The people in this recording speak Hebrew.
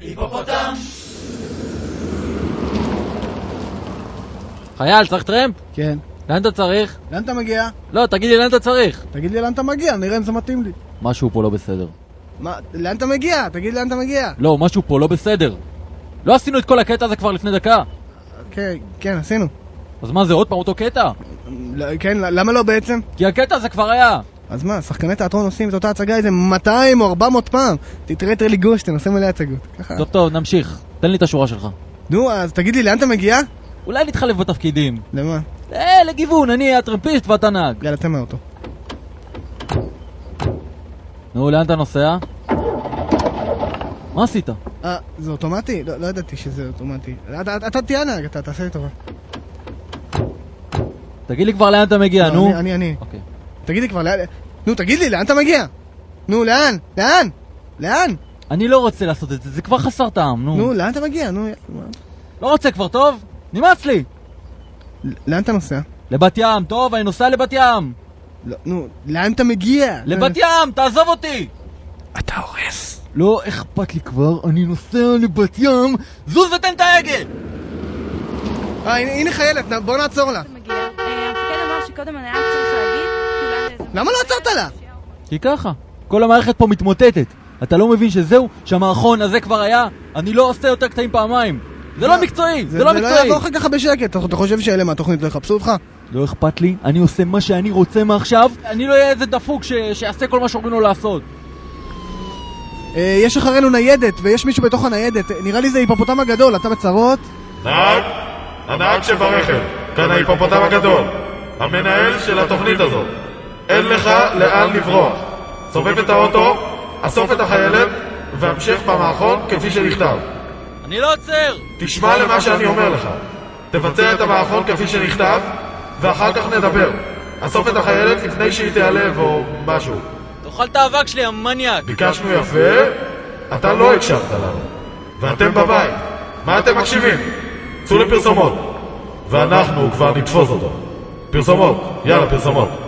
היפופוטם! חייל, צריך טרמפ? כן. לאן אתה צריך? לאן אתה מגיע? לא, תגיד לי לאן אתה צריך. תגיד לי לאן אתה מגיע, נראה אם זה מתאים לי. משהו פה לא בסדר. מה, לאן אתה מגיע? תגיד לאן אתה מגיע. לא, משהו פה לא בסדר. לא עשינו את כל הקטע הזה כבר לפני דקה. כן, כן, עשינו. אז מה זה, עוד פעם אותו קטע? ל- כן, למה לא בעצם? כי הקטע הזה כבר היה. אז מה, שחקני תיאטרון עושים את אותה הצגה איזה 200 או 400 פעם. תתראה את רלי גושטיין, עושה מלא הצגות. ככה. טוב, טוב, נמשיך. תן לי את השורה שלך. נו, אז תגיד לי, לאן אתה מגיע? אולי נתחלף בתפקידים. למה? אה, לגיוון, אני הטרמפיסט ואתה נהג. יאללה, צא מהאוטו. נו, לאן אתה נוסע? מה עשית? אה, זה אוטומטי? לא, לא ידעתי שזה אוטומטי. אתה- תהיה הנהג, אתה תעשה לי טובה. תגיד לי כבר לאן אתה מגיע, לא, נו. אני- אני, אני. אוקיי. תגיד לי כבר, לאן... נו, תגיד לי, לאן אתה מגיע? נו, לאן? לאן? לאן? אני לא רוצה לעשות את זה, זה כבר חסר טעם, נו. נו, לאן אתה מגיע? נו? לא רוצה כבר, טוב? נמאס לי. לאן אתה נוסע? לבת ים, טוב, אני נוסע לבת ים. לא, נו, לאן אתה מגיע? לבת ים, תעזוב אותי! אתה הורס. לא אכפת לי כבר, אני נוסע לבת ים, זוז ותן את ההגה! אה, הנה, חיילת, בוא נעצור לה. מגיע. אה, המפקד אמר שקודם הנהג למה לא עצרת לה? כי ככה, כל המערכת פה מתמוטטת. אתה לא מבין שזהו, שהמערכון הזה כבר היה? אני לא עושה יותר קטעים פעמיים. זה לא מקצועי, זה לא זה לא מקצועי. יעבור לך ככה בשקט, אתה- חושב שאלה מהתוכנית לא יחפשו אותך? לא אכפת לי, אני עושה מה שאני רוצה מעכשיו. אני לא אהיה איזה דפוק שיעשה כל מה שאומרים לו לעשות. אה, יש אחרינו ניידת, ויש מישהו בתוך הניידת, אה, נראה לי זה היפופוטם הגדול, אתה בצרות? נהג, הנהג שברכב, כאן ההיפופוטם הגדול, המנהל של התוכנית הזאת. אין לך לאן לברוח. סובב את האוטו, אסוף את החיילת, והמשך במערכון כפי שנכתב. אני לא עוצר! תשמע למה שאני אומר לך. תבצע את המערכון כפי שנכתב, ואחר כך נדבר. אסוף את החיילת לפני שהיא תיעלב או משהו. תאכל את האבק שלי, המניאק! ביקשנו יפה, אתה לא הקשבת לנו. ואתם בבית, מה אתם מקשיבים? צאו לפרסומות. ואנחנו כבר נתפוס אותו. פרסומות, יאללה פרסומות.